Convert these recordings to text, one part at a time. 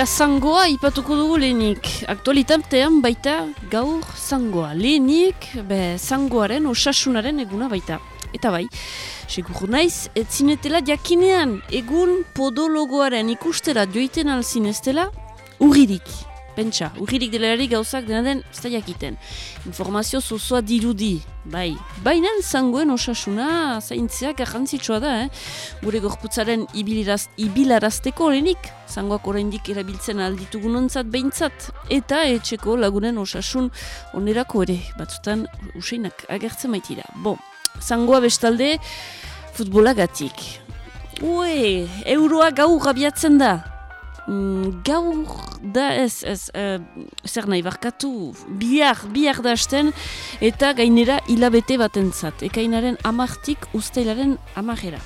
Eta zangoa ipatuko dugu lehenik. Aktualitatean baita gaur zangoa. Lehenik, be, zangoaren osasunaren eguna baita. Eta bai, segur naiz, ez zinetela jakinean egun podologoaren ikustera joiten alzin ez dela, urririk. Pentsa, urririk delari gauzak dena den ez da jakiten. Informazio zozoa dirudi, bai. Baina zangoen osasuna zaintzea garrantzitsua da, eh? Gure gorputzaren ibilarazteko lehenik, zangoak oraindik erabiltzen alditugun ontzat behintzat, eta etxeko lagunen osasun onerako ere, batzutan usainak agertzen maitira. Bo, zangoa bestalde, futbolagatik. Ue, euroa gau gabiatzen da, Gaur da ez, ez uh, zer nahi barkatu, bihar, bihar da hasten, eta gainera hilabete batentzat, ekainaren amartik usteilaren amarera.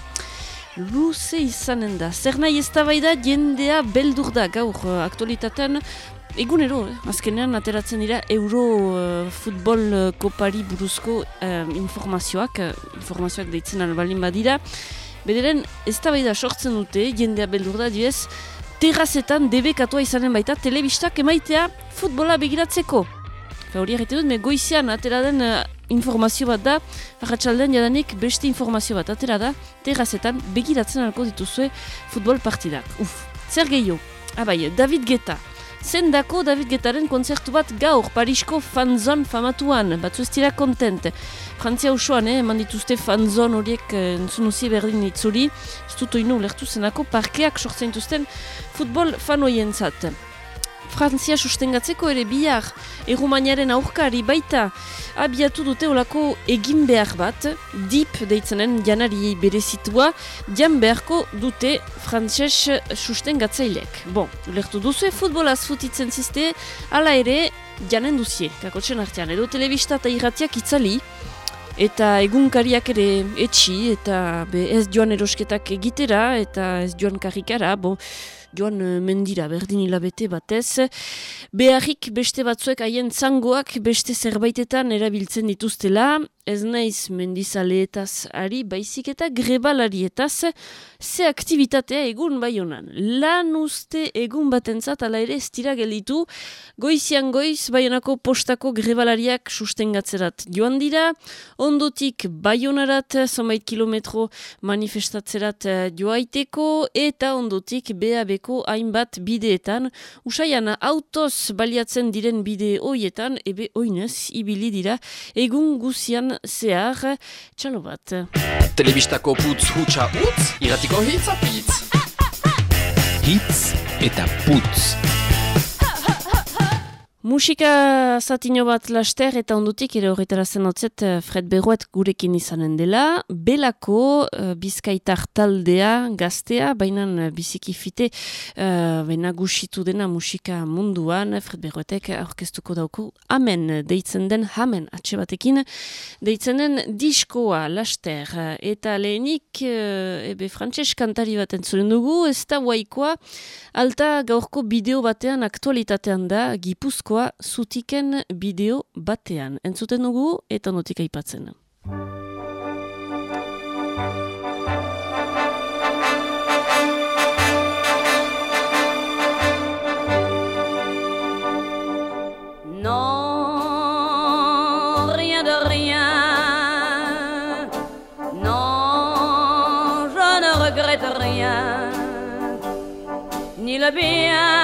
Luze izanen da, zer nahi ez da bai jendea beldur da gaur uh, aktualitatean, Egunero, eh? azkenean ateratzen dira euro uh, futbol uh, kopari buruzko uh, informazioak, uh, informazioak deitzen albalin badira. Bederen, ez bai da sortzen dute, jendea beldur da, diez, terrazetan debekatua izanen baita telebistak emaitea futbola begiratzeko. Hori egiten dut, goizian atera den uh, informazio bat da, arratsaldean jadanik beste informazio bat atera da, terrazetan begiratzen alko dituzue futbol partidak. Uf, zer gehiago? Abai, ah, David Geta, Zendako David Getaren konzertu bat gaur Parisko fanzon famatuan, batzu ez dira kontent. Frantzia usuan, eh, eman dituzte fanzon horiek eh, entzun uzi berdin itzuri, ez dut oinu lertu zenako parkeak sortzen dituzten futbol fanoien zat. Frantzia sustengatzeko ere bihar errumaniaren aurkari baita abiatu dute olako egin behar bat, dip deitzenen janari berezitua, jan beharko dute frantzes sustengatzailek. Bon, lehtu duzu futbolaz futitzen ziste, ala ere janen duzie, kakotxen artean, edo telebista eta irratiak itzali, Eta egunkariak ere etxi, eta be ez joan erosketak egitera, eta ez joan karikara, bo, joan eh, mendira berdin hilabete batez. Beharrik beste batzuek haien zangoak beste zerbaitetan erabiltzen dituztela, ez naiz mendizaleetaz ari, baizik eta grebalarietaz, ze aktivitatea egun bai honan. Lan uste egun batentzat ala ere ez dira gelitu, goizian goiz baionako postako grebalariak sustengatzerat joan dira, ondotik baionarat, zomait kilometro manifestatzerat eh, joaiteko, eta ondotik BABko hainbat bideetan, usaian autoz baliatzen diren bide hoietan, ebe oinez, ibili dira, egun guzian zehar, txalo bat. Telebistako putz hutsa utz, iratiko hitz apitz. Hitz eta putz. Musika zatino bat laster eta ondutik ere horretara zenotzet eh, Fred Berroet gurekin izanen dela. Belako uh, bizkaitar taldea gaztea, baina uh, biziki fite, uh, baina gusitu dena musika munduan, Fred Berroetek orkestuko dauko amen deitzen den, amen atxe batekin, deitzen den diskoa laster. Eta lehenik, uh, ebe frantxez kantari bat entzuren dugu, ez da waikoa, alta gaurko bideo batean aktualitatean da, gipuzko diskoa zutiken bideo batean. Entzuten dugu eta notik aipatzen. Non, rien de rien. Non, je ne regrette rien. Ni le bien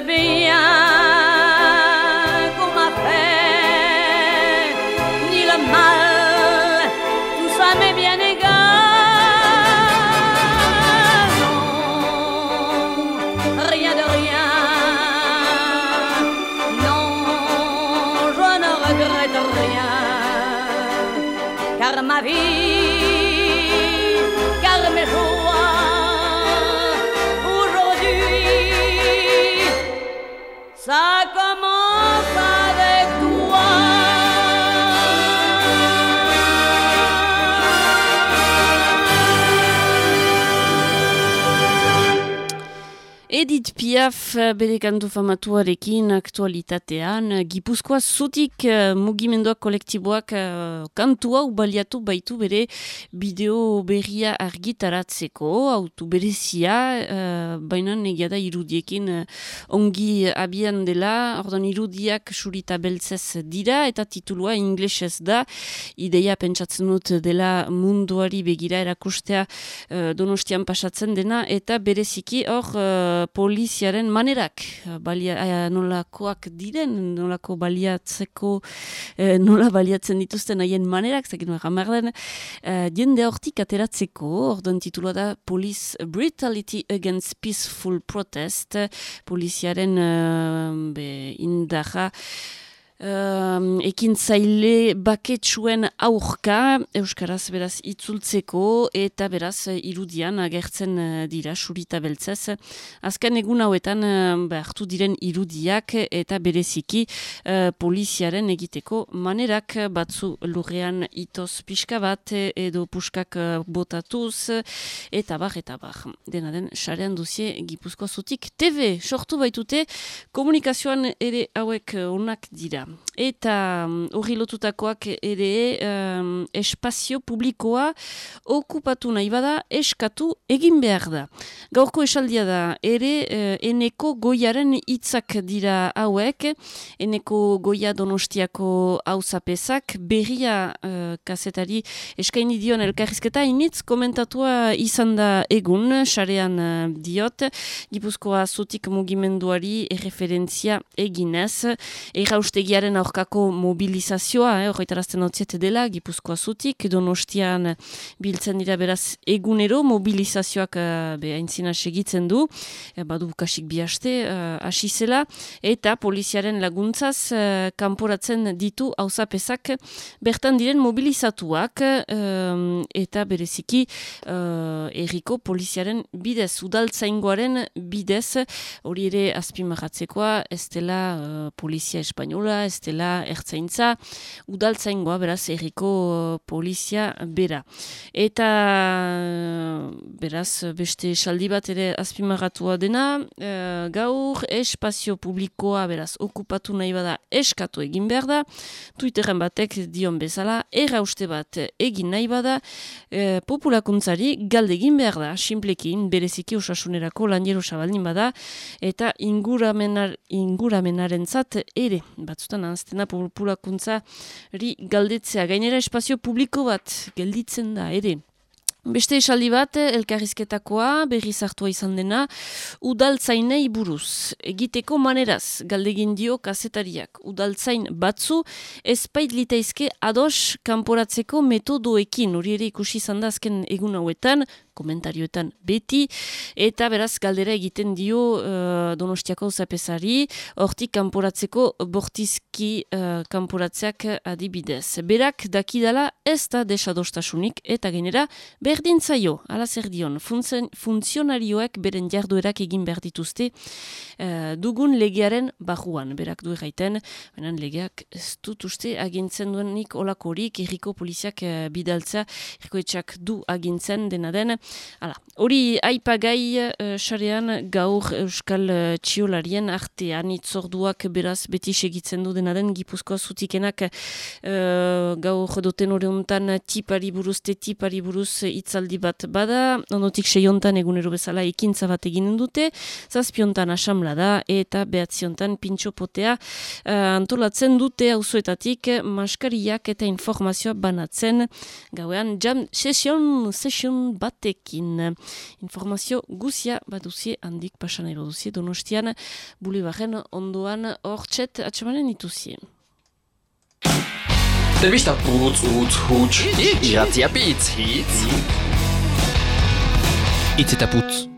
Bien Piaf eh, bere kantu famatuarekin aktualitatean, eh, Gipuzkoa zutik eh, mugimenduak kolektiboak kantu hau baliatu baitu bere bideo berria argitaratzeko, autu berezia, uh, baina negia da irudiekin ongi abian dela, ordan irudiak surita beltzez dira, eta titulua inglesez da, ideia pentsatzen dut dela munduari begira erakustea eh, donostian pasatzen dena, eta bereziki hor eh, poliziaren manerak eh, balia, eh, nolakoak diren, nolako baliatzeko, eh, nola baliatzen dituzten haien manerak, zakin behar den, jende hortik ateratzeko, orduan titulua da Police Brutality Against Peaceful Protest, poliziaren be, indaja, Um, ekintzaile baketsuen aurka Euskaraz beraz itzultzeko eta beraz irudian agertzen eh, dira surita beltzez. Azken egun hauetan uh, hartu diren irudiak eta bereziki uh, poliziaren egiteko manerak batzu lurrean itoz pixka bat edo puskak botatuz eta bar eta bar. Dena den, sarean duzie Gipuzkoa zutik TV sortu baitute komunikazioan ere hauek onak dira. Eta mm, hori lotutakoak ere um, espazio publikoa okupatu nahi bada eskatu egin behar da. Gaurko esaldia da ere uh, eneko goiaren hitzak dira hauek, eneko goia donostiako hauzapezak berria uh, kazetari eskaini dion elkarrizketa initz komentatua izan da egun, sarean uh, diot, Gipuzkoa zutik mugimenduari erreferentzia eginez, erraustegiaren aurkako mobilizazioa, eh, horretarazten hotziet dela, Gipuzkoa zutik, donostian biltzen dira beraz egunero, mobilizazioak uh, behaintzina segitzen du, eh, badu kasik bihaste, uh, hasi zela, eta poliziaren laguntzaz uh, kanporatzen ditu hauzapezak bertan diren mobilizatuak, um, eta bereziki uh, erriko poliziaren bidez, udaltzaingoaren bidez, hori ere azpimarratzekoa, ez dela uh, polizia espainola, ez dela ertzaintza, udaltzaingoa, beraz, erriko polizia bera. Eta, beraz, beste saldi bat ere azpimarratua dena, uh, gaur espazio publikoa, beraz, okupatu nahi bada eskatu egin behar da, Twitteren batek dion bezala, erra uste bat egin nahi bada, uh, populakuntzari galdegin behar da, simplekin, bereziki osasunerako lanjero sabaldin bada, eta inguramenar, inguramenaren zat ere, batzutan anztena populakuntzari galdetzea. Gainera espazio publiko bat gelditzen da ere. Beste esaldi bat, elkarrizketakoa, berri zartua izan dena, udaltzainei buruz. Egiteko maneraz, galdegin dio kazetariak. Udaltzain batzu, ezpait litaizke ados kanporatzeko metodoekin. Hori ere ikusi izan da azken egun hauetan, komentarioetan beti, eta beraz galdera egiten dio uh, donostiako zapesari, hortik kanporatzeko bortizki uh, kanporatzeak adibidez. Berak dakidala ez da desadostasunik, eta genera berdin zaio, ala zer dion, funtzen, funtzionarioek beren jarduerak egin behar dituzte uh, dugun legearen bajuan, berak du erraiten, benen legeak ez dut uste agintzen duenik olakorik, erriko poliziak uh, bidaltza, erriko du agintzen dena den, Hala, hori aipagai uh, sarean gaur Euskal uh, Txiolarien artean itzorduak beraz beti segitzen du dena den Gipuzkoa zutikenak uh, gaur duten hori hontan tipari buruz, te tipari buruz itzaldi bat bada, ondotik seiontan egunero bezala ekintza bat eginen dute, zazpiontan asamla da eta behatziontan pintxopotea uh, antolatzen dute auzoetatik maskariak eta informazioa banatzen. Gauean jam session, session batek batekin. Informazio guzia baduzie handik pasanero duzie donostian bulibaren ondoan hor txet atxamanen ituzie. Telebista putz, utz, huts, iratzia pitz, hitz. Itz eta putz.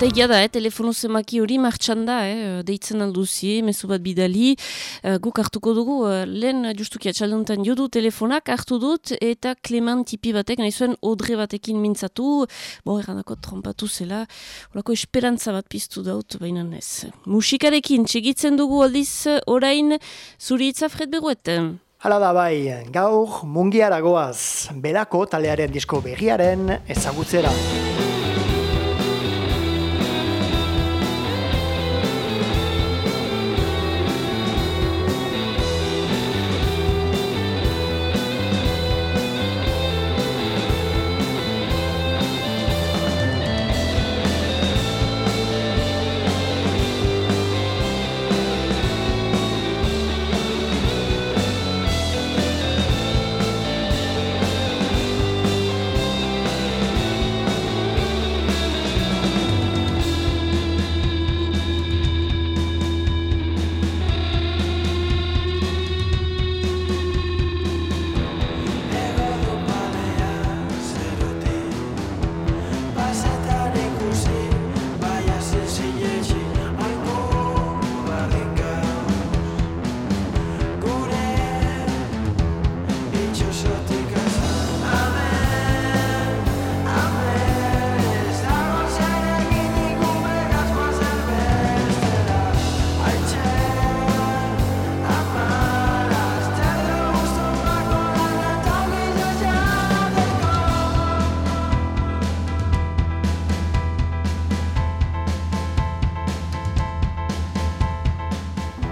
Eta egia da, eh, telefono zemaki hori martxan da, eh, deitzen alduzie, mezu bat bidali, eh, guk hartuko dugu, eh, lehen justuki atxalduntan jodu telefonak hartu dut, eta Clement tipi batek, nahi zuen odre batekin mintzatu, bo, erranako trompatu zela, horako esperantza bat piztu daut, baina ez. Musikarekin, txegitzen dugu aldiz, orain, zuri itza Fred Beruet. Hala da bai, gaur mungiara goaz, belako talearen disko berriaren ezagutzera.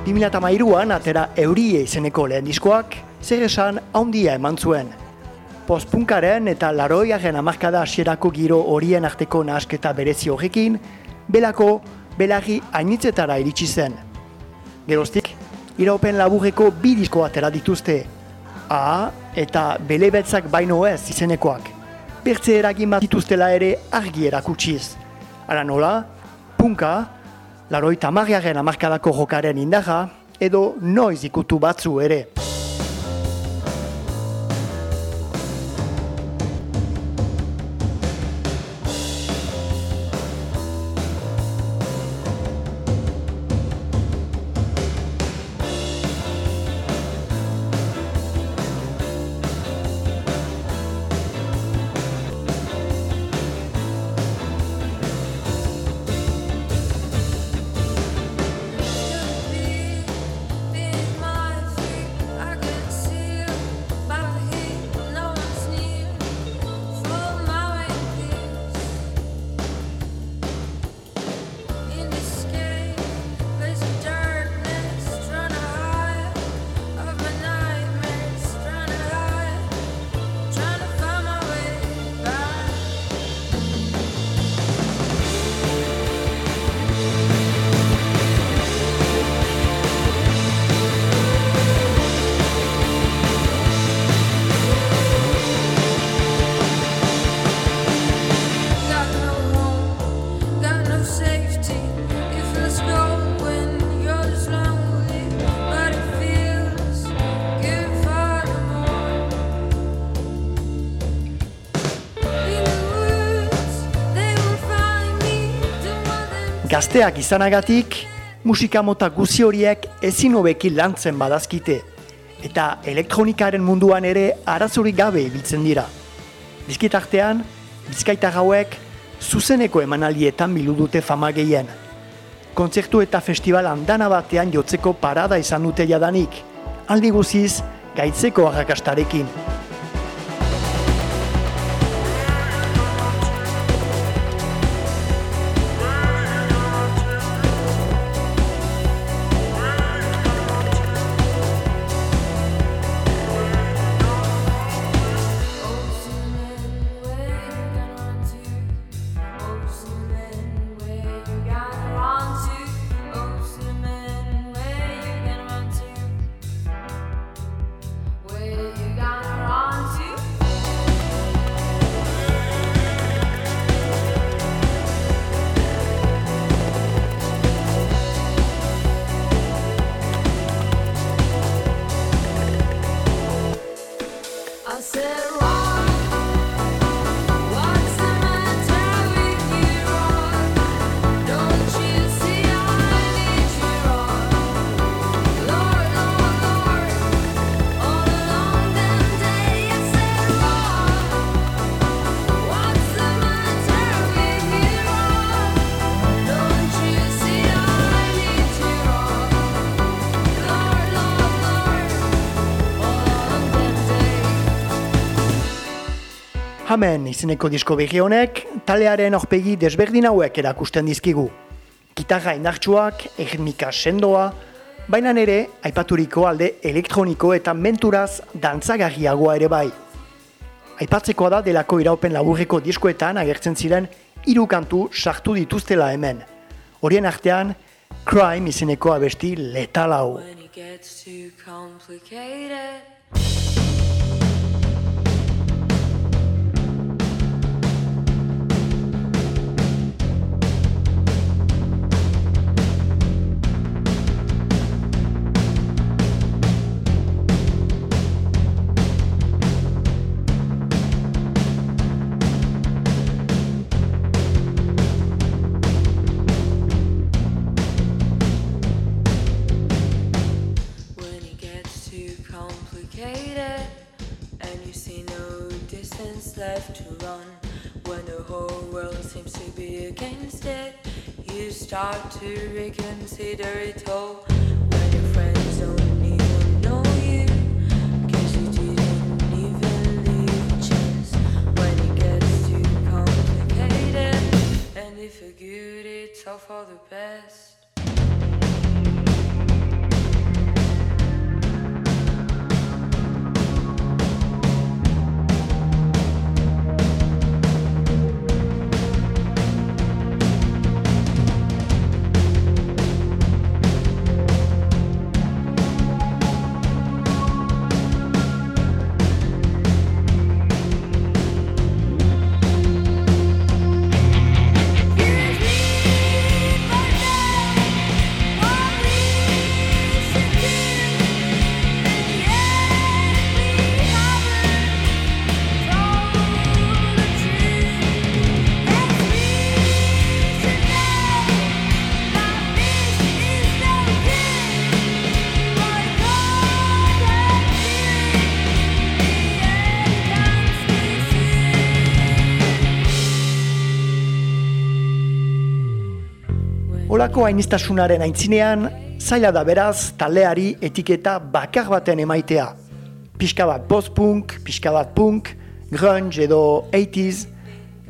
Bi mila eta mairuan atera eurie izeneko lehen diskoak, zer esan haundia eman zuen. Postpunkaren eta laroiaren amarkada hasierako giro horien arteko nahasketa berezi horrekin, belako belarri hainitzetara iritsi zen. Geroztik, iraupen laburreko bi disko atera dituzte. A eta belebetzak baino ez izenekoak. Bertze eragin bat dituztela ere argi erakutsiz. Ara nola, punka, laroita marriaren amarkadako jokaren indarra, edo noiz ikutu batzu ere. Gazteak izanagatik, musika mota guzi horiek ezin hobeki lantzen badazkite, eta elektronikaren munduan ere arazorik gabe ibiltzen dira. Bizkitartean, bizkaitar hauek zuzeneko emanaldietan bilu dute fama gehien. Kontzertu eta festivalan dana batean jotzeko parada izan dute jadanik, aldi guziz gaitzeko arrakastarekin. Hamen izeneko disko berri honek, talearen aurpegi desberdin hauek erakusten dizkigu. Gitarra indartsuak, erritmika sendoa, baina ere aipaturiko alde elektroniko eta menturaz dantzagarriagoa ere bai. Aipatzekoa da delako iraupen laburreko diskoetan agertzen ziren hiru kantu sartu dituztela hemen. Horien artean, Crime izeneko abesti letal. When it gets too complicated. Left to run, when the whole world seems to be against it, you start to reconsider it all. When your friends don't you, you if you're good, it's all for the best. Olako hainistasunaren aintzinean, zaila da beraz taldeari etiketa bakar baten emaitea. Pixka bat post-punk, pixka bat punk, grunge edo 80s,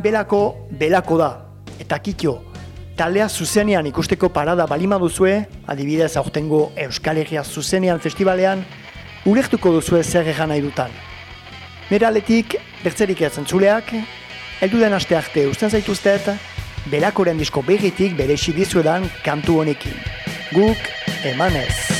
belako, belako da. Eta kitio, taldea zuzenean ikusteko parada balima duzue, adibidez aurtengo Euskal Herria zuzenean festivalean, ulertuko duzue zer egan nahi dutan. Nire aletik, bertzerik ez entzuleak, heldu den aste arte usten zaituztet, belakoren disko berritik bere dizuedan kantu honekin. Guk emanez.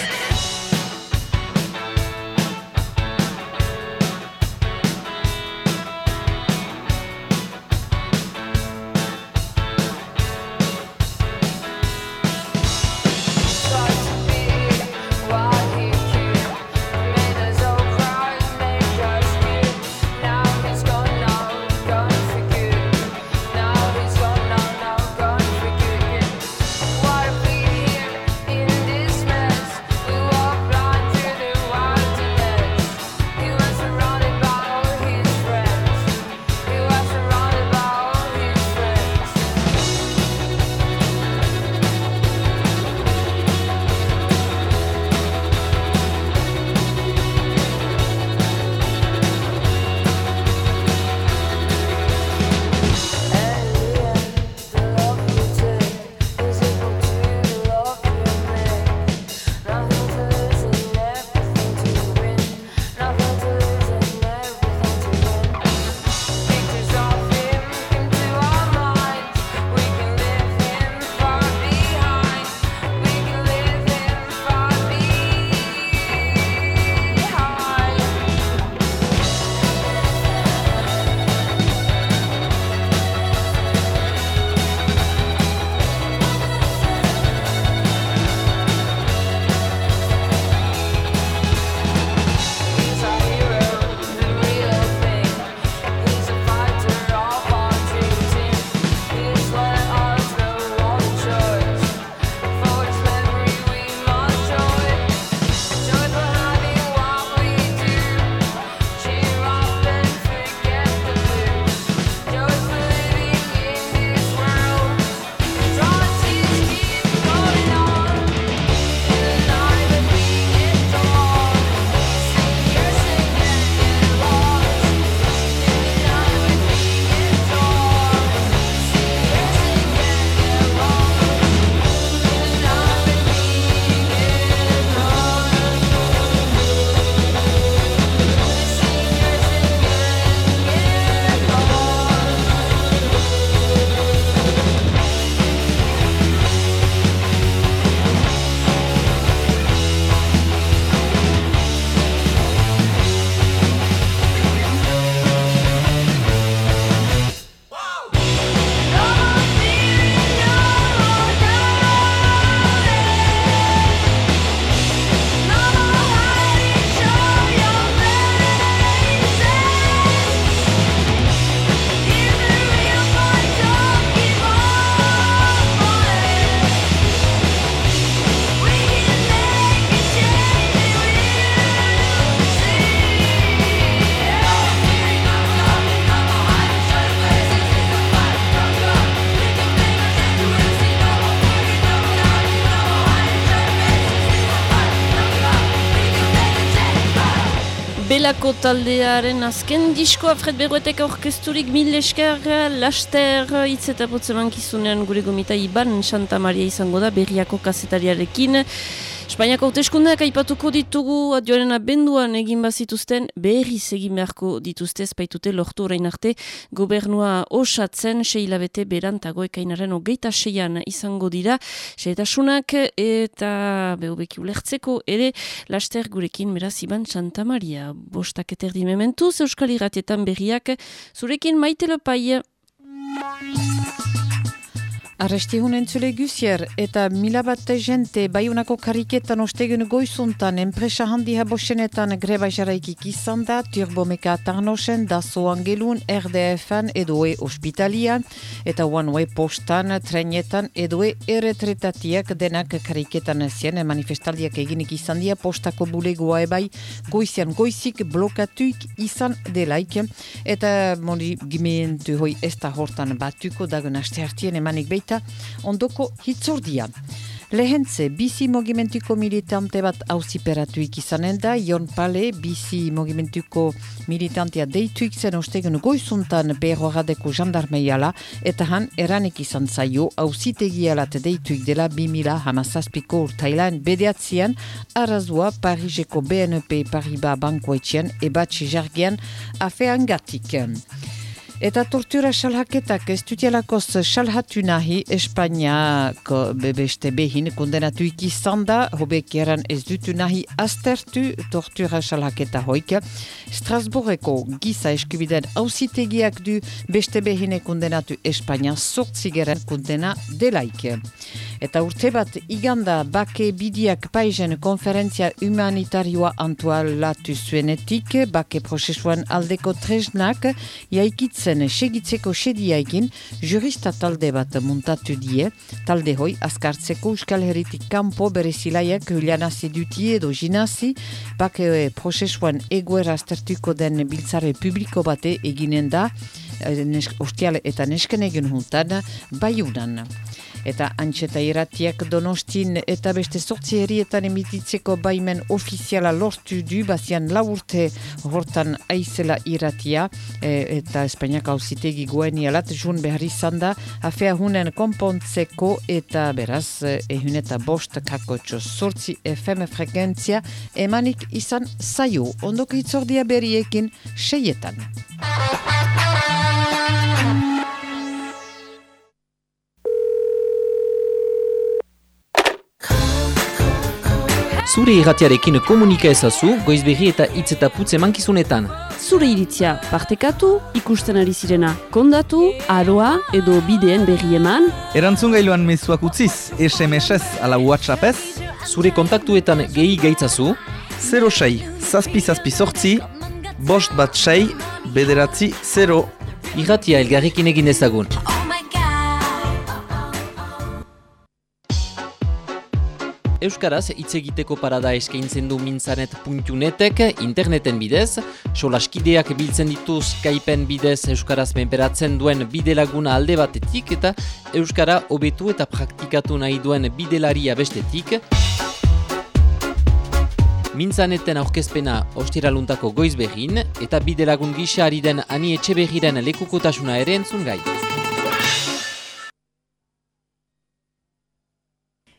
Delako taldearen azken diskoa Fred Berruetek aurkezturik mil esker laster hitz eta putzeman kizunean gure gomita Iban Santa Maria izango da berriako kazetariarekin. Espainiako hauteskundeak aipatuko ditugu adioaren abenduan egin bazituzten berriz egin beharko dituzte espaitute lortu orain arte gobernua osatzen seilabete berantago ekainaren hogeita seian izango dira. Seetasunak eta behobeki ulertzeko ere laster gurekin beraz Iban Santa Maria bostak eterdi mementuz Euskal Iratietan berriak zurekin maite lopai Arrestihun entzule guzier eta mila bat jente baiunako kariketan ostegen goizuntan enpresa handi habosenetan greba jaraikik izan da turbomeka tarnosen daso angelun RDF-an edoe ospitalian eta one-way postan trenetan edoe erretretatiak denak kariketan zien manifestaldiak eginik izan dia postako bulegoa ebai goizian goizik blokatuik izan delaik. Eta mori gimentu hoi ez da hortan batuko dagun aste hartien emanik beita ondoko hitzordia. Lehentze, bizi mogimentuko militante bat auziperatuik izanen da, Jon Pale, bizi mogimentuko militantea deituik zen ostegen goizuntan berroradeko jandarmeiala, eta han eranik izan zaio auzitegialat deituik dela 2000 hamazazpiko urtailan bedeatzean, arrazua Pariseko BNP Paribas bankoetxean ebatxe jargian afean gatik. Eta tortura salhaketak ez dutialakoz salhatu nahi Espainiako beste behin kondenatuik izan da, hobek eran ez dutu nahi aztertu tortura salhaketa hoik. Strasbourgeko giza eskubiden hausitegiak du beste behine kondenatu Espainia sortzigeren kondena delaik. Eta urte bat iganda bake bidiak paizen konferentzia humanitarioa antualatu zuenetik, bake prozesuan aldeko tresnak, jaikitzen segitzeko sediaikin, jurista talde bat muntatu die, talde hoi askartzeko Euskal Herritik kanpo bere zilaiak julianazi duti edo jinazi, bake prozesuan egoera aztertuko den biltzare publiko bate eginen da, ostiale eta nesken egin juntan, baiunan eta antxeta iratiak donostin eta beste sortzi herrietan emititzeko baimen ofiziala lortu du, bazian laurte hortan aizela iratia e, eta Espainiak hauzitegi goen ialat jun behar izan da, afea hunen konpontzeko eta beraz ehun eta bost kakotxo sortzi FM frekentzia emanik izan zaio, ondoko hitzordia berriekin seietan. Zure irratiarekin komunika ezazu, goizberri eta hitz eta putze mankizunetan. Zure iritzia partekatu, ikusten ari zirena kondatu, aroa edo bideen berri eman, Erantzun gailuan mezuak utziz, SMS-ez ala WhatsApp-ez, Zure kontaktuetan gehi gaitzazu, 06 zazpi zazpi sortzi, bost bat sei, bederatzi 0. irratia elgarrekin egin ezagun. Euskaraz hitz egiteko parada eskaintzen du mintzanet.netek interneten bidez, solaskideak biltzen ditu Skypen bidez Euskaraz menperatzen duen bidelaguna alde batetik eta Euskara hobetu eta praktikatu nahi duen bidelaria bestetik. Mintzaneten aurkezpena ostiraluntako goiz behin eta bidelagun gisa ari den ani etxe behiren lekukotasuna ere entzun gai.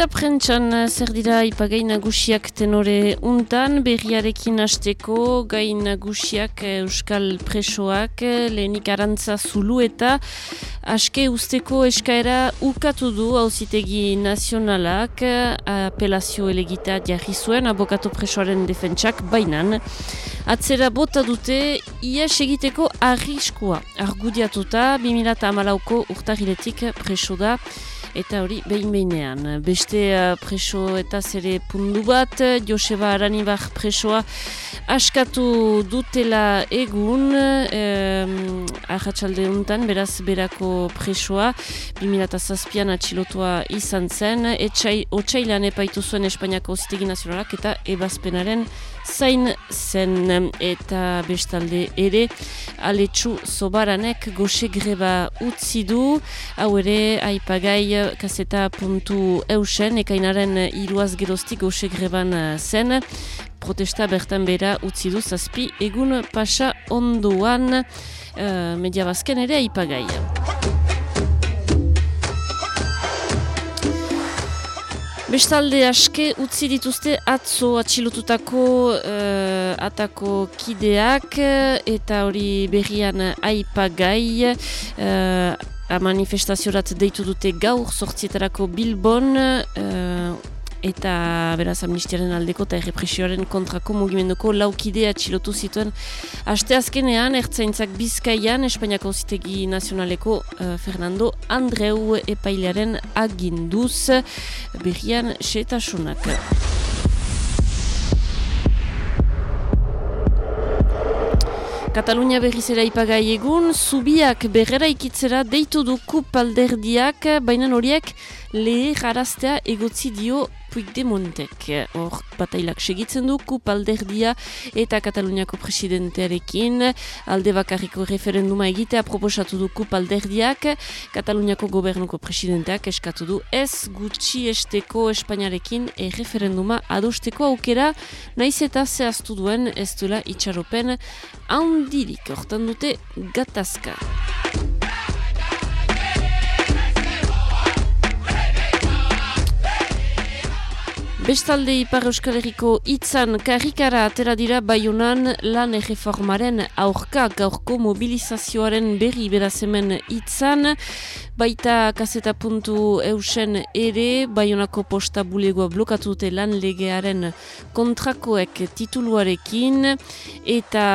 Eta prentxan eh, zer dira ipagai nagusiak tenore untan, berriarekin hasteko gai nagusiak eh, euskal presoak, eh, lehenik arantza zulu eta aske usteko eskaera ukatu du hauzitegi nazionalak apelazio elegita jarri zuen abokatu presoaren defentsak bainan. Atzera bota dute ies egiteko arriskua argudiatuta 2008ko urtahiletik preso da Eta hori, behin behinean. Beste uh, preso eta zere pundu bat, Joseba Aranibar presoa askatu dutela egun, um, ahatsalde untan, beraz berako presoa, 2008an atxilotua izan zen, etxai, otxailan epaitu zuen Espainiako Zitegi Nazionalak eta ebazpenaren zain zen eta bestalde ere aletsu zobaranek goxe greba utzi du. Hau ere aipagai kaseta puntu eusen ekainaren iruaz geroztik goxe greban zen. Protesta bertan bera utzi du zazpi egun pasa ondoan. Uh, media bazken ere aipagai. Bestalde aske utzi dituzte atzo atxilotutako uh, atako kideak eh, eta hori berrian aipagai uh, manifestaziorat deitu dute gaur sortzietarako Bilbon uh, eta beraz amnistiaren aldeko eta errepresioaren kontrako mugimenduko laukidea txilotu zituen aste azkenean ertzaintzak bizkaian Espainiako zitegi nazionaleko uh, Fernando Andreu epailearen aginduz berrian setasunak. Katalunia berriz ere ipagai egun, zubiak berrera ikitzera deitu du kup alderdiak, baina horiek lehe jaraztea egotzi dio Puigdemontek. Hor, batailak segitzen du, kup alderdia eta Kataluniako presidentearekin alde bakarriko referenduma egitea proposatu du kup alderdiak, Kataluniako gobernuko presidenteak eskatu du ez gutxi esteko Espainiarekin e referenduma adosteko aukera, naiz eta zehaztu duen ez duela itxaropen handirik, hortan dute gatazka. Bestalde Ipar Euskal Herriko itzan karrikara atera dira baiunan lan erreformaren aurka gaurko mobilizazioaren berri berazemen itzan. Baita kaseta puntu eusen ere, baiunako posta bulegoa blokatu dute lan legearen kontrakoek tituluarekin eta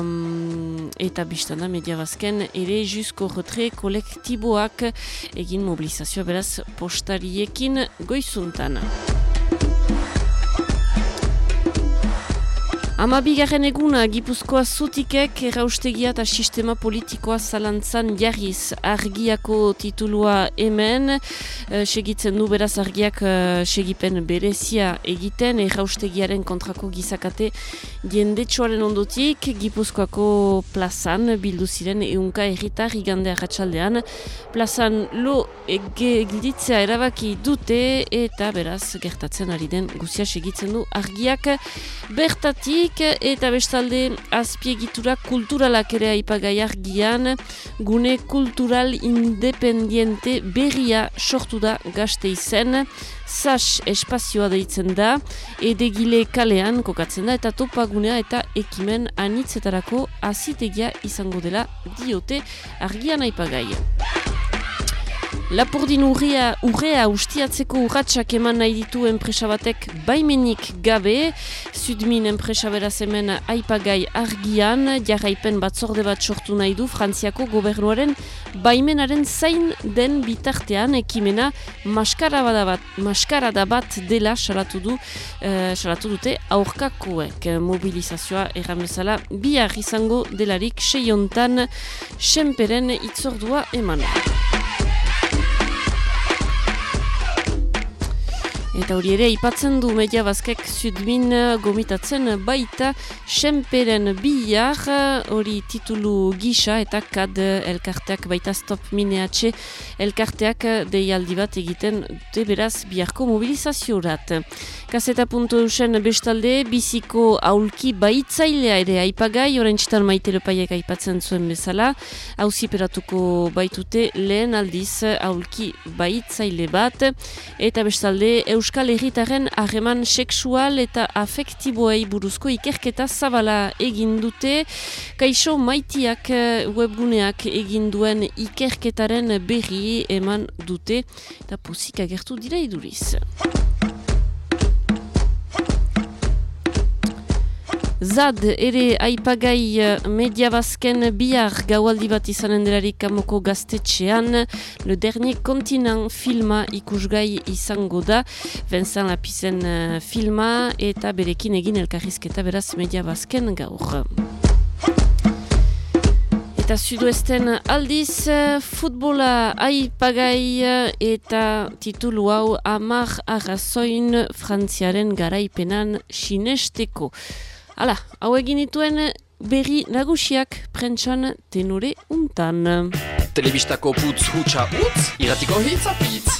mm, eta biztanda media bazken ere juzko retre kolektiboak egin mobilizazioa beraz postariekin goizuntan. Bye. Amabigarren eguna Gipuzkoa zutikek erraustegia eta sistema politikoa zalantzan jarriz. Argiako titulua hemen e, segitzen du beraz argiak e, segipen berezia egiten erraustegiaren kontrako gizakate jendetsuaren ondotik. Gipuzkoako plazan bildu ziren eunka erritar igande arratsaldean. Plazan lo egilditzea erabaki dute eta beraz gertatzen ari den guzia segitzen du argiak. Bertatik eta bestalde azpiegitura kulturalak ere aipagai argian gune kultural independiente berria sortu da gazte izen sas espazioa deitzen da edegile kalean kokatzen da eta topagunea eta ekimen anitzetarako azitegia izango dela diote argian aipagai. Lapurdin urrea, urrea ustiatzeko urratsak eman nahi ditu enpresa batek baimenik gabe, Sudmin enpresa beraz hemen aipagai argian, jarraipen batzorde bat sortu nahi du Frantziako gobernuaren baimenaren zain den bitartean. Ekimena maskarada bat, maskarada bat dela salatu du, uh, salatu dute aurkakoek. Mobilizazioa erramezala bihar izango delarik seiontan senperen itzordua eman. Eta hori ere, ipatzen du media bazkek zudmin gomitatzen baita senperen bihar hori titulu gisa eta kad elkarteak baita stop mineatxe elkarteak deialdi bat egiten dute beraz biharko mobilizaziorat. Kaseta puntu eusen bestalde, biziko aulki baitzailea ere aipagai, orain txitan maite lepaiek aipatzen zuen bezala, hauziperatuko baitute lehen aldiz aulki baitzaile bat, eta bestalde, Euskal Herritaren harreman sexual eta afektiboei buruzko ikerketa zabala egin dute. Kaixo maitiak webguneak egin duen ikerketaren berri eman dute eta pozik agertu dira iduriz. Zad ere aipagai eh, media bazken bihar gaualdi bat izanen delarik kamoko gaztetxean Le Dernier Continent filma ikusgai izango da Vincent Lapizen eh, filma eta berekin egin elkarrizketa beraz media bazken gaur. Eta sudoesten aldiz, eh, futbola aipagai eta titulu hau amar arrazoin frantziaren garaipenan sinesteko. Hala, hau egin dituen berri nagusiak prentsan tenore untan. Telebistako putz hutsa utz, iratiko hitz apitz.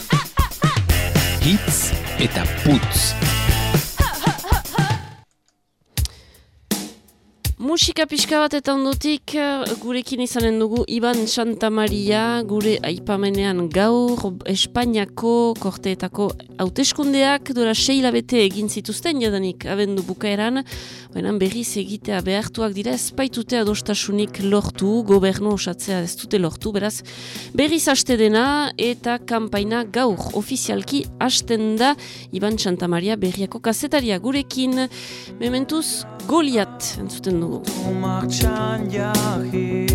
Hitz eta putz. Musika pixka bat eta ondotik eh, gurekin izanen dugu Iban Santa Maria gure aipamenean gaur Espainiako korteetako hauteskundeak dora seila bete egin zituzten jadanik abendu bukaeran. Benan berriz egitea behartuak dira espaitute adostasunik lortu, gobernu osatzea ez dute lortu, beraz berriz haste dena eta kanpaina gaur ofizialki hasten da Iban Santa Maria berriako kazetaria. Gurekin mementuz Goliat entzuten dugu. martxan jahi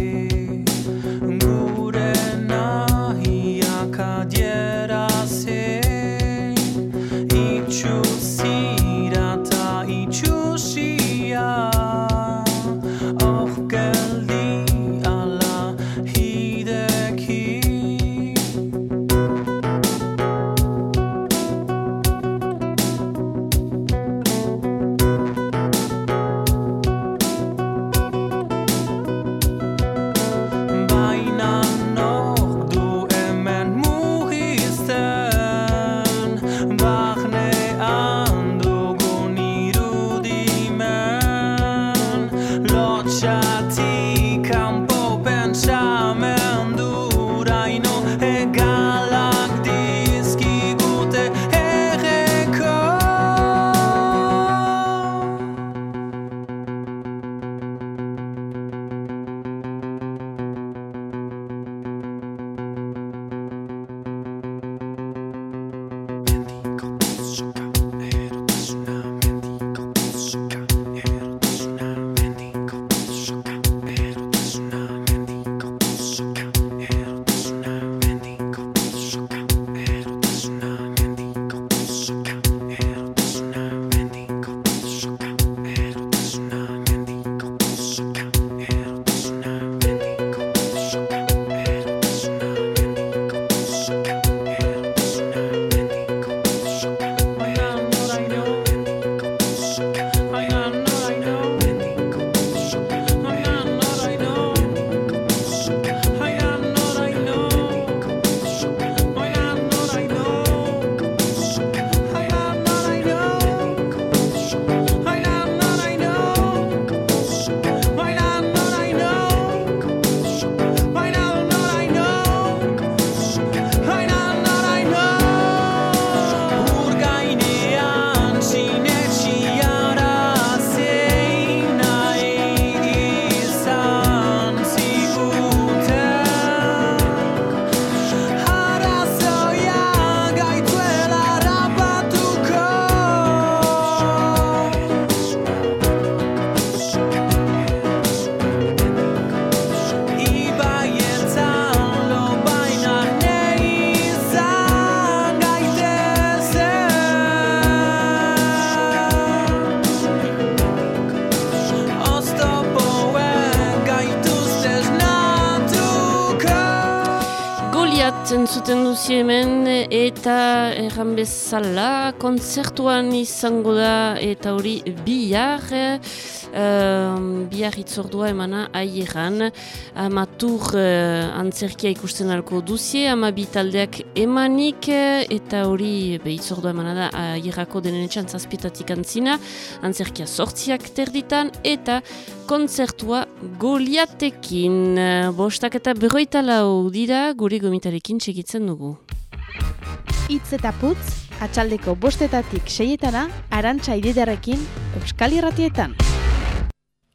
Gure nahiak adierazi Itxuzira eta itxusia hemen eta erran bezala kontzertuan izango da eta hori bihar um, bihar itzordua emana aieran amatur uh, antzerkia ikusten alko duzie ama bi taldeak emanik eh, eta hori be itzordua emana da aierako denenetxan zazpietatik antzina antzerkia sortziak terditan eta kontzertua Goliatekin. Eh, Bostak eta berroita lau dira gure gomitarekin segitzen dugu. Itz eta putz, atxaldeko bostetatik seietana, arantxa ididarekin, Euskal Irratietan.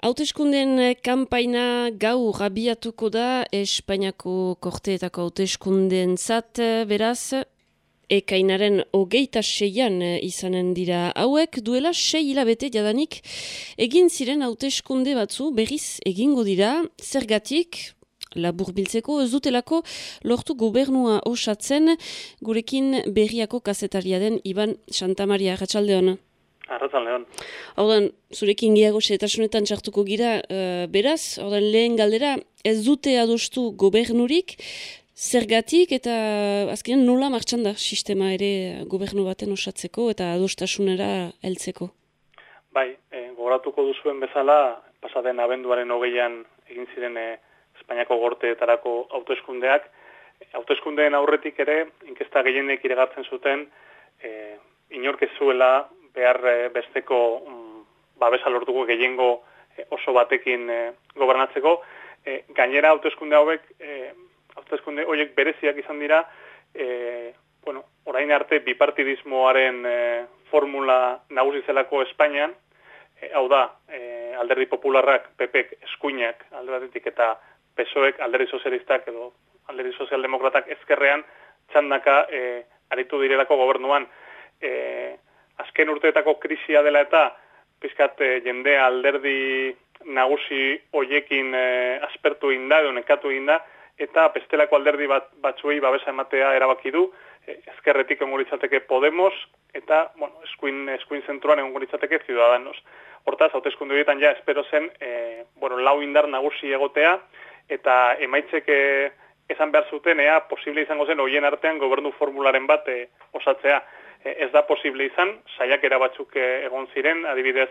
Hauteskunden eh, kanpaina gaur abiatuko da Espainiako korteetako hauteskunden zat, beraz, ekainaren hogeita seian eh, izanen dira. Hauek, duela sei hilabete jadanik egin ziren hauteskunde batzu berriz egingo dira, zergatik, labur biltzeko, ez dutelako lortu gobernua osatzen, gurekin berriako kazetaria den Iban Santamaria, ratxalde hona. Arratzan lehon. Haudan, zurekin gehiago setasunetan txartuko gira, eh, beraz, haudan lehen galdera, ez dute adostu gobernurik, zergatik eta azkenean nola martxan da sistema ere gobernu baten osatzeko eta adostasunera heltzeko. Bai, e, gogoratuko duzuen bezala, pasaden abenduaren hogeian egin ziren e, Espainiako gorteetarako hauteskundeak. Hauteskundeen aurretik ere, inkesta gehienek iragartzen zuten, e, inork ez zuela behar e, besteko mm, babesa lortuko gehiengo e, oso batekin e, gobernatzeko. Gainera hauteskunde hauek, hauteskunde horiek bereziak izan dira, e, bueno, orain arte bipartidismoaren e, formula nagusi zelako Espainian, e, hau da, e, alderdi popularrak, PPek, eskuinak alde batetik eta PSOek, alderdi sozialistak edo alderdi sozialdemokratak ezkerrean txandaka e, aritu direlako gobernuan. E, azken urteetako krisia dela eta pizkat e, jende alderdi nagusi hoiekin e, aspertu inda edo nekatu inda eta bestelako alderdi bat batzuei babesa ematea erabaki du e, ezkerretik egongo litzateke Podemos eta bueno, eskuin eskuin zentroan egongo litzateke Ciudadanos. Hortaz, hauteskunde horietan ja espero zen e, bueno, lau indar nagusi egotea eta emaitzek esan behar zuten ea posible izango zen hoien artean gobernu formularen bat e, osatzea. E, ez da posible izan, saiakera batzuk e, egon ziren, adibidez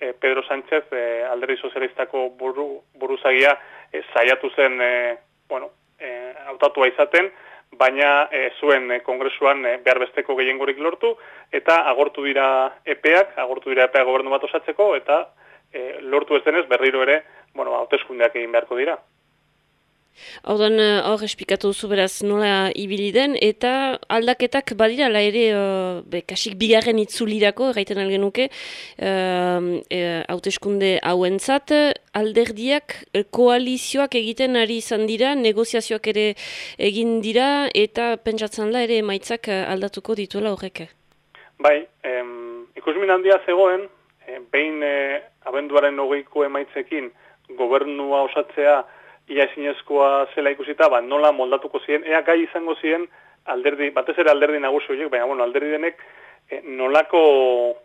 e, Pedro Sánchez e, alderdi sozialistako buru, buruzagia saiatu zen bueno, hautatua izaten, baina e, zuen e, kongresuan e, behar besteko gehiengorik lortu, eta agortu dira epeak, agortu dira epeak gobernu bat osatzeko, eta e, lortu ez denez berriro ere, bueno, hauteskundeak egin beharko dira. Haudan, eh, hor espikatu duzu beraz nola ibili den, eta aldaketak badira, la ere, uh, be, kasik bigarren itzulirako, erraiten algenuke, uh, hauteskunde hauentzat, alderdiak eh, koalizioak egiten ari izan dira, negoziazioak ere egin dira, eta pentsatzen da ere emaitzak eh, aldatuko dituela horrek. Bai, em, ikusmin handia zegoen, e, behin e, abenduaren hogeiko emaitzekin gobernua osatzea ia ezinezkoa zela ikusita, ba, nola moldatuko ziren, ea gai izango ziren alderdi, batez ere alderdi nagusi horiek, baina bueno, alderdi denek e, nolako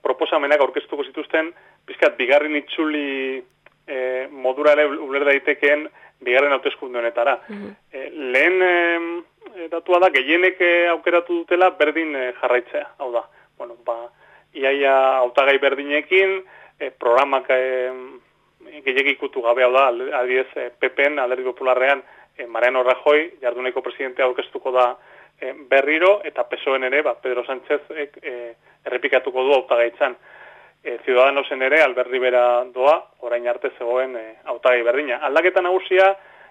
proposamenak aurkeztuko zituzten, pizkat bigarren itzuli e, modura ere uler daitekeen bigarren hauteskunde honetara. E, lehen e, datua da gehienek e, aukeratu dutela berdin e, jarraitzea, hau da. Bueno, ba, iaia hautagai berdinekin, e, programak e, gehiagik ikutu gabe hau da, adibidez e, PPN, alderdi popularrean, e, Mariano Rajoy, jarduneko presidentea aurkeztuko da e, berriro, eta PSOEN ere, ba, Pedro Sánchez e, errepikatuko du hautagaitzan. E, Ciudadanosen ere, Albert Rivera doa, orain arte zegoen e, hautagai berdina. Aldaketa nagusia,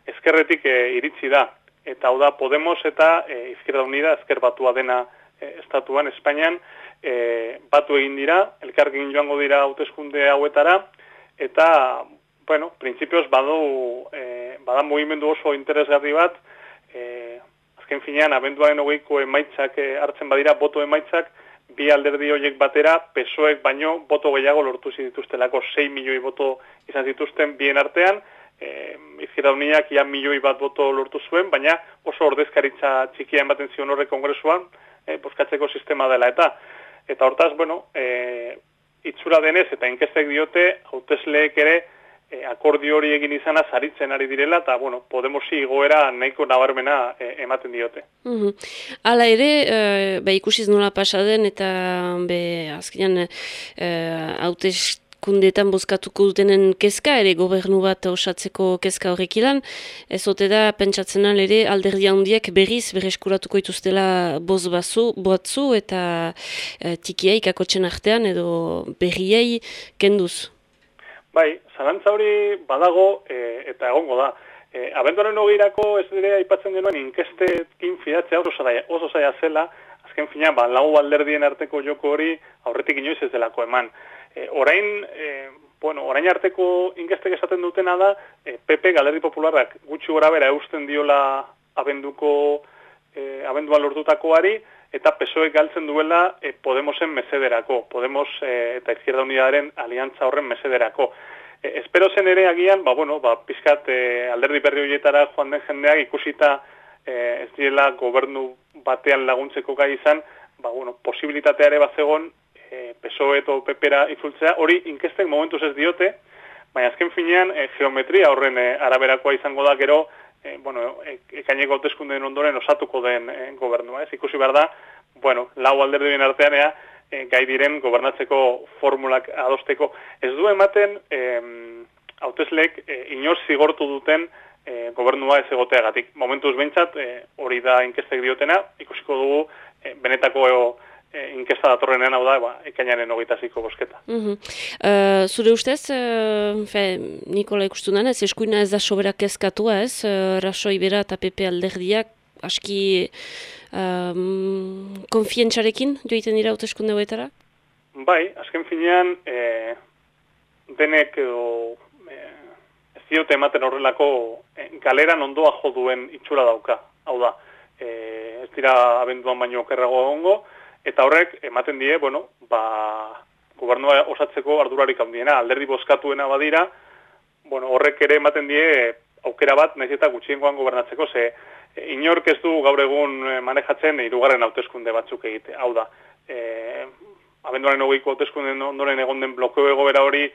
ezkerretik e, iritsi da, eta hau da Podemos eta e, Izquierda Unida, ezker batua dena e, estatuan, Espainian, e, batu egin dira, elkarrekin joango dira hauteskunde hauetara, eta, bueno, printzipioz badu, e, bada mugimendu oso interesgarri bat, e, azken finean, abenduaren hogeiko emaitzak e, hartzen badira, boto emaitzak, bi alderdi horiek batera, pesoek baino boto gehiago lortu zituztelako 6 milioi boto izan zituzten bien artean, e, Izquierda Uniak ia milioi bat boto lortu zuen, baina oso ordezkaritza txikia ematen zion horrek kongresuan, e, bozkatzeko sistema dela eta. Eta hortaz, bueno, e, itzura denez eta inkestek diote, hautesleek ere e, akordio hori egin izana zaritzen ari direla, eta, bueno, Podemosi igoera nahiko nabarmena e, ematen diote. Mhm. Hala ere, uh, be, ikusiz nola pasa den eta be, azkenean uh, hauteskundeetan bozkatuko dutenen kezka, ere gobernu bat osatzeko kezka horrek ilan, ez ote da pentsatzen ere alderdi handiek berriz berreskuratuko ituztela boz bazu, batzu eta uh, tikiai kakotzen artean edo berriei kenduz. Bai, zalantza hori badago e, eta egongo da. E, abenduaren hogeirako ez dira aipatzen genuen inkestekin fidatzea oso zaila, oso zaila zela, azken fina, ba, lau alderdien arteko joko hori aurretik inoiz ez delako eman. E, orain, e, bueno, orain arteko inkestek esaten dutena da, e, PP Galerdi Popularrak gutxi gora bera eusten diola abenduko e, abenduan lortutakoari eta PSOE galtzen duela e, Podemosen mesederako, Podemos e, eta Izquierda Unidadaren aliantza horren mesederako. E, espero zen ere agian, ba, bueno, ba, pizkat e, alderdi berri horietara joan den jendeak ikusita e, ez direla gobernu batean laguntzeko gai izan, ba, bueno, posibilitatea ere bazegon e, PSOE eta PPera itzultzea, hori inkestek momentuz ez diote, baina azken finean e, geometria horren e, araberakoa izango da gero, e, bueno, ekaineko hauteskundeen ondoren osatuko den e, gobernua, ez? Ikusi behar da, bueno, lau alderdien artean ea, e, gai diren gobernatzeko formulak adosteko. Ez du ematen em, hautesleek e, inor zigortu duten e, gobernua ez egoteagatik. Momentuz behintzat, e, hori da inkestek diotena, ikusiko dugu e, benetako e, inkesta datorrenean hau da, ba, ekainaren hogeita ziko bosketa. Mhm. Eh, zure ustez, uh, fe, Nikola ikustu ez, eskuina ez da sobera kezkatua ez, uh, Rasoi bera eta PP alderdiak aski um, konfientzarekin joiten dira hauteskunde hauetara? Bai, azken finean, e, denek edo e, ez diote ematen horrelako e, galeran ondoa jo duen itxura dauka. Hau da, e, ez dira abenduan baino okerrago egongo, eta horrek ematen die, bueno, ba, gobernua osatzeko ardurarik handiena, alderdi bozkatuena badira, bueno, horrek ere ematen die aukera bat, nahiz eta gutxiengoan gobernatzeko, ze e, inork ez du gaur egun e, manejatzen hirugarren hauteskunde batzuk egite. Hau da, e, abenduaren hogeiko hauteskunden ondoren egon den blokeo egoera hori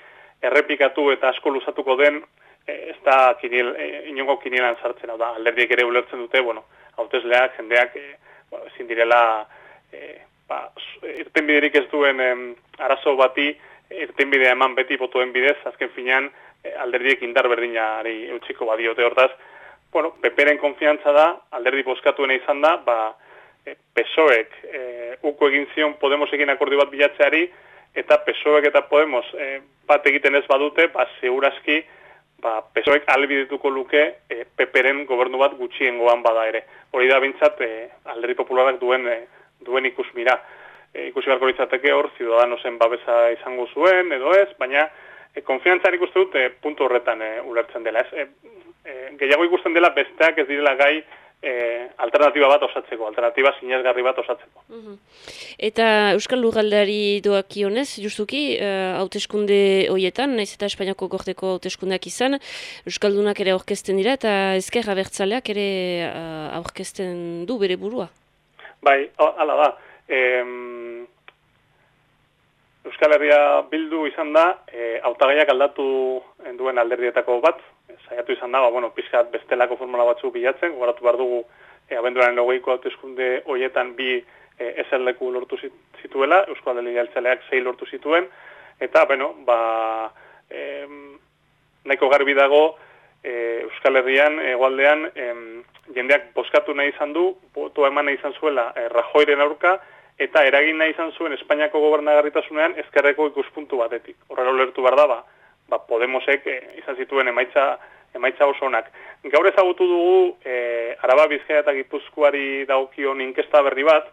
errepikatu eta asko luzatuko den, e, ez da kiniel, e, inongo kinielan sartzen, hau da, alderdiek ere ulertzen dute, bueno, hautesleak, jendeak, e, bueno, ezin direla, e, ba, irtenbiderik ez duen em, arazo bati, irtenbidea eman beti botoen bidez, azken finean, e, alderdiek indar berdinari eutxiko badiote hortaz, bueno, peperen konfiantza da, alderdi bozkatuena izan da, ba, e, PSOEk e, uko egin zion Podemosekin akordio bat bilatzeari, eta PSOEk eta Podemos e, bat egiten ez badute, ba, segurazki, ba, PSOEk albidituko luke e, peperen gobernu bat gutxiengoan bada ere. Hori da bintzat, e, alderdi popularak duen, e, duen ikusmira. E, ikusi beharko litzateke hor, ziudadanosen babesa izango zuen, edo ez, baina e, konfiantzari ikuste dut e, puntu horretan e, ulertzen dela. Ez, e, e, gehiago ikusten dela besteak ez direla gai e, alternatiba bat osatzeko, alternatiba sinesgarri bat osatzeko. Eta Euskal Lugaldeari doakionez, justuki, uh, hauteskunde hoietan, naiz eta Espainiako gorteko hauteskundeak izan, Euskaldunak ere aurkezten dira eta ezker abertzaleak ere uh, aurkezten du bere burua. Bai, hala da. Em, Euskal Herria bildu izan da, e, hautagaiak aldatu duen alderdietako bat, saiatu izan da, ba, bueno, pixkat bestelako formula batzuk bilatzen, gogoratu behar dugu, e, abenduaren logeiko hauteskunde hoietan bi e, eserleku lortu zit- zituela, Euskal Herria Jeltzaleak sei lortu zituen, eta, bueno, ba, em, nahiko garbi dago, e, Euskal Herrian, egualdean, em, jendeak bozkatu nahi izan du, botoa eman nahi izan zuela e, Rajoyren aurka, eta eragin nahi izan zuen Espainiako gobernagarritasunean ezkerreko ikuspuntu batetik. Horrela ulertu behar da, ba, ba Podemosek e, izan zituen emaitza, emaitza oso onak. Gaur ezagutu dugu e, Araba Bizkaia eta Gipuzkoari dagokion inkesta berri bat,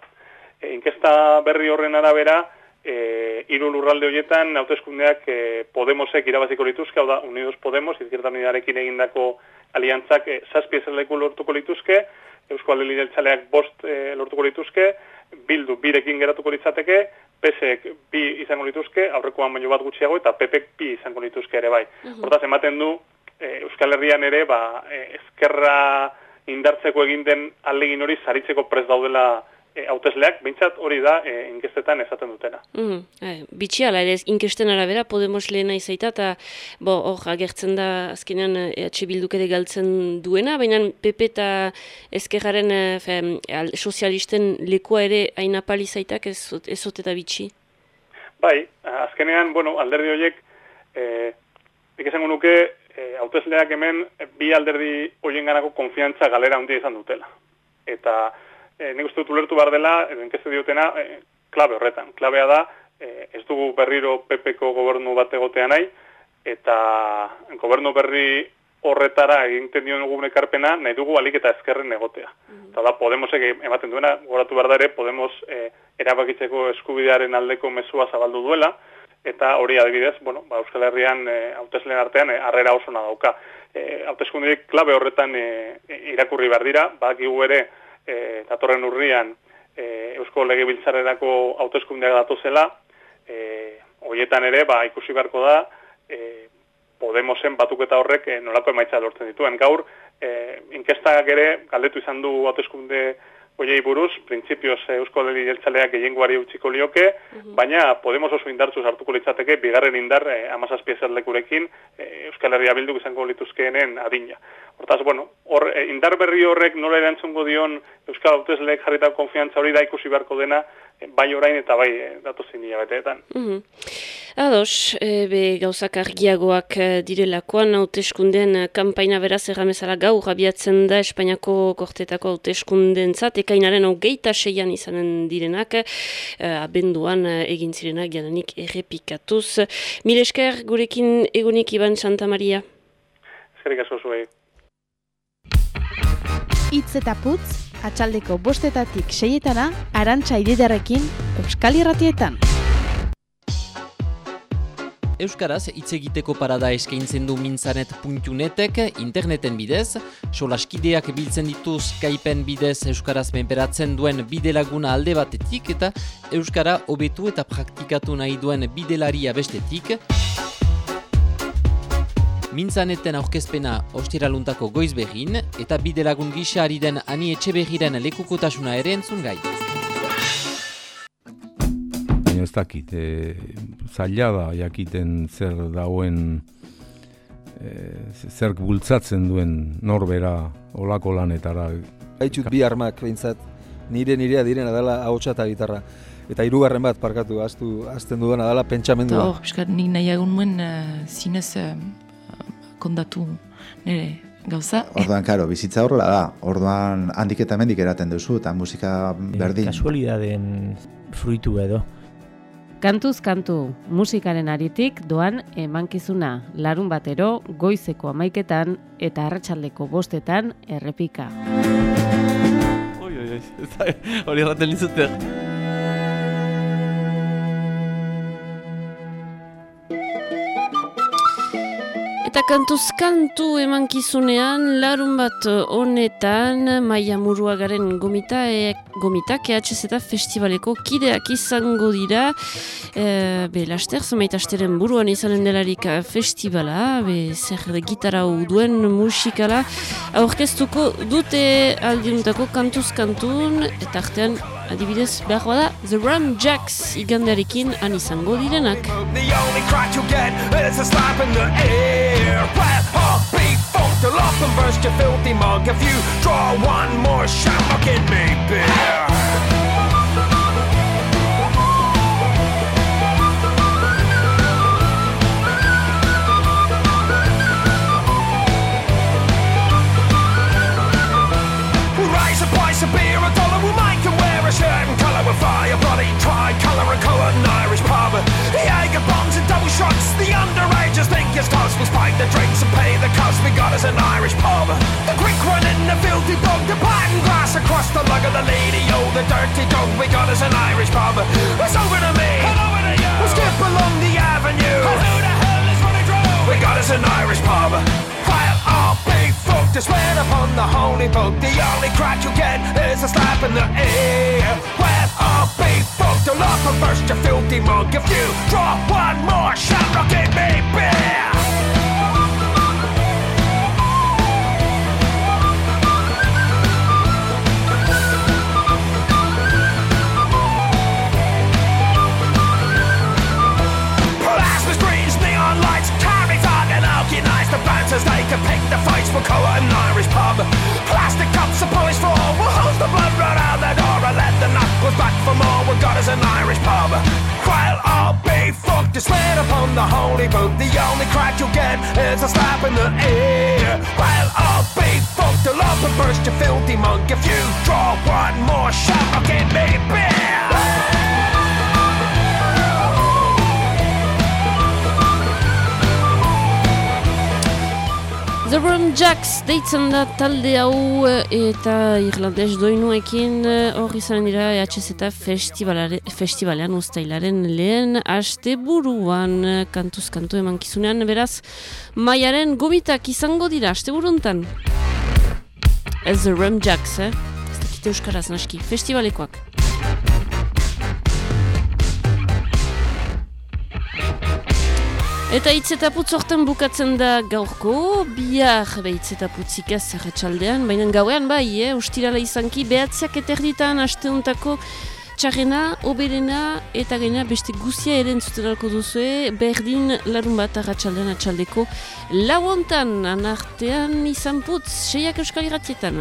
e, inkesta berri horren arabera, e, hiru lurralde horietan hauteskundeak e, Podemosek irabaziko lituzke, hau da, Unidos Podemos, Izquierda Unidarekin egindako aliantzak e, zazpi eserleku lortuko lituzke, Eusko Alderdi Jeltzaleak bost e, lortuko lituzke, Bildu birekin geratuko litzateke, PSek bi izango lituzke, aurrekoan baino bat gutxiago, eta PPek bi izango lituzke ere bai. Hortaz, ematen du, e, Euskal Herrian ere, ba, e, ezkerra indartzeko egin den alegin hori saritzeko prest daudela e, hautesleak, behintzat hori da e, inkestetan esaten dutena. Mm, eh, bitxiala, ere inkesten arabera, Podemos lehena izaita, eta bo, hor agertzen da azkenean eh, EH Bilduk ere galtzen duena, baina PP eta ezkerraren eh, fe, al, sozialisten lekua ere hain apal izaitak ez, ez zot eta bitxi. Bai, azkenean, bueno, alderdi horiek, e, nik esango nuke, e, hautesleak hemen e, bi alderdi horien ganako konfiantza galera handia izan dutela. Eta e, nik uste dut ulertu behar dela, edo diotena, e, klabe horretan. Klabea da, e, ez dugu berriro PPko gobernu bat egotea nahi, eta gobernu berri horretara egiten dion dugun ekarpena, nahi dugu alik eta ezkerren egotea. Eta da, Podemosek ematen duena, goratu behar da ere, Podemos e, erabakitzeko eskubidearen aldeko mezua zabaldu duela, eta hori adibidez, bueno, ba, Euskal Herrian e, artean e, harrera oso na dauka. E, hauteskundeek klabe horretan e, e, irakurri behar dira, badakigu ere e, datorren urrian e, Eusko Legebiltzarrerako hauteskundeak datozela, e, hoietan ere, ba, ikusi beharko da, e, Podemosen batuketa horrek e, nolako emaitza lortzen dituen. Gaur, e, inkestak ere, galdetu izan du hauteskunde hoiei buruz, printzipioz e, Eusko Alderdi Jeltzaleak gehiengoari utziko lioke, baina Podemos oso indartzu sartuko litzateke, bigarren indar e, amazazpi ezerlekurekin e, Euskal Herria bilduk izango lituzkeenen adina. Hortaz, bueno, hor, e, indar berri horrek nola erantzungo dion Euskal Hautesleek jarritako konfiantza hori da ikusi beharko dena, bai orain eta bai e, datozen hilabeteetan. Mhm. Ados, e, be gauzak argiagoak e, direlakoan hauteskunden kanpaina beraz erramezala gaur abiatzen da Espainiako kortetako hauteskundentzat ekainaren hogeita seian izanen direnak e, abenduan egin zirenak jadanik errepikatuz. Mil esker gurekin egunik Iban Santa Maria. Eskerrik asko zuei. Itz eta putz, atxaldeko bostetatik seietana, arantxa ididarekin, Euskal Irratietan. Euskaraz hitz egiteko parada eskaintzen du mintzanet.netek interneten bidez, solaskideak biltzen ditu Skypen bidez Euskaraz menperatzen duen bidelaguna alde batetik eta Euskara hobetu eta praktikatu nahi duen bidelaria bestetik. Mintzaneten aurkezpena ostiraluntako goiz behin eta bidelagun gisa ari den ani etxe behiren lekukotasuna ere entzun gai. baina ez dakit, e, zaila da jakiten zer dauen, e, zerk bultzatzen duen norbera olako lanetara. Haitxut bi armak behintzat, nire nirea direna dela ahotsa eta gitarra. Eta hirugarren bat parkatu, astu, azten dudana dela Eta pentsamendua. hor, piskat, nik nahiago nuen uh, zinez uh, kondatu nire gauza. Orduan, karo, bizitza horrela da. Orduan, handik eta mendik eraten duzu, eta musika berdin. Kasualidaden fruitu edo. Kantuz kantu musikaren aritik doan emankizuna larun batero goizeko amaiketan eta arratsaldeko bostetan errepika. Oi, oi, oi, hori erraten nizute. Eta kantuz kantu emankizunean larun bat honetan Maia Muruagaren gomita e, gomitak EHZ eta festivaleko kideak izango dira. E, be laster, zumait asteren buruan izanen delarik eh, festivala be zer gitara duen musikala. Aurkeztuko dute aldiuntako kantuz kantun eta artean adibidez behar bada The Ram Jacks igandarekin han izango direnak to lock and burst, your filthy mug If you draw one more shot, I'll get me beer. Rise a price of beer. 'Em wear a shirt and colour with fire, bloody tricolour and colour and Irish pub. The Jaeger bombs and double shots. The underagers think it's close. We'll spike the drinks and pay the cost. We got us an Irish pub. The quick one in the filthy bog. The pattern glass across the lug of the lady. Oh, the dirty dog. We got us an Irish pub. It's over to me. And over to you. We'll skip along the avenue. And who the hell is running through? We got us an Irish pub. While I'll to swear upon the holy book. The only crack you get is a slap in the ear. Well, I'll be fucked. Up and burst your filthy mug. If you draw one more shot, give me beer. The holy book. The only crack you'll get is a slap in the ear. While I'll be fucked, I'll up and burst your filthy mug. If you draw one more shot, I'll give me beer. The Rum Jacks deitzen da talde hau eh, eta irlandes doinuekin eh, hor izan dira EHZ eta festivalean ustailaren lehen aste buruan kantuz kantu emankizunean beraz maiaren gobitak izango dira aste buruntan. The Rum Jacks, eh? Ez dakit beste euskaraz naski, festivalekoak. Eta hitz eta putz hortan bukatzen da gaurko, bihar be hitz eta putzik ez erretxaldean, baina gauean bai, eh, ustirala izanki, behatziak eterditan asteuntako txarrena, oberena eta gaina beste guzia ere entzuten alko duzue, berdin larun bat arratxaldean atxaldeko lauontan anartean izan putz, seiak euskal irratietan.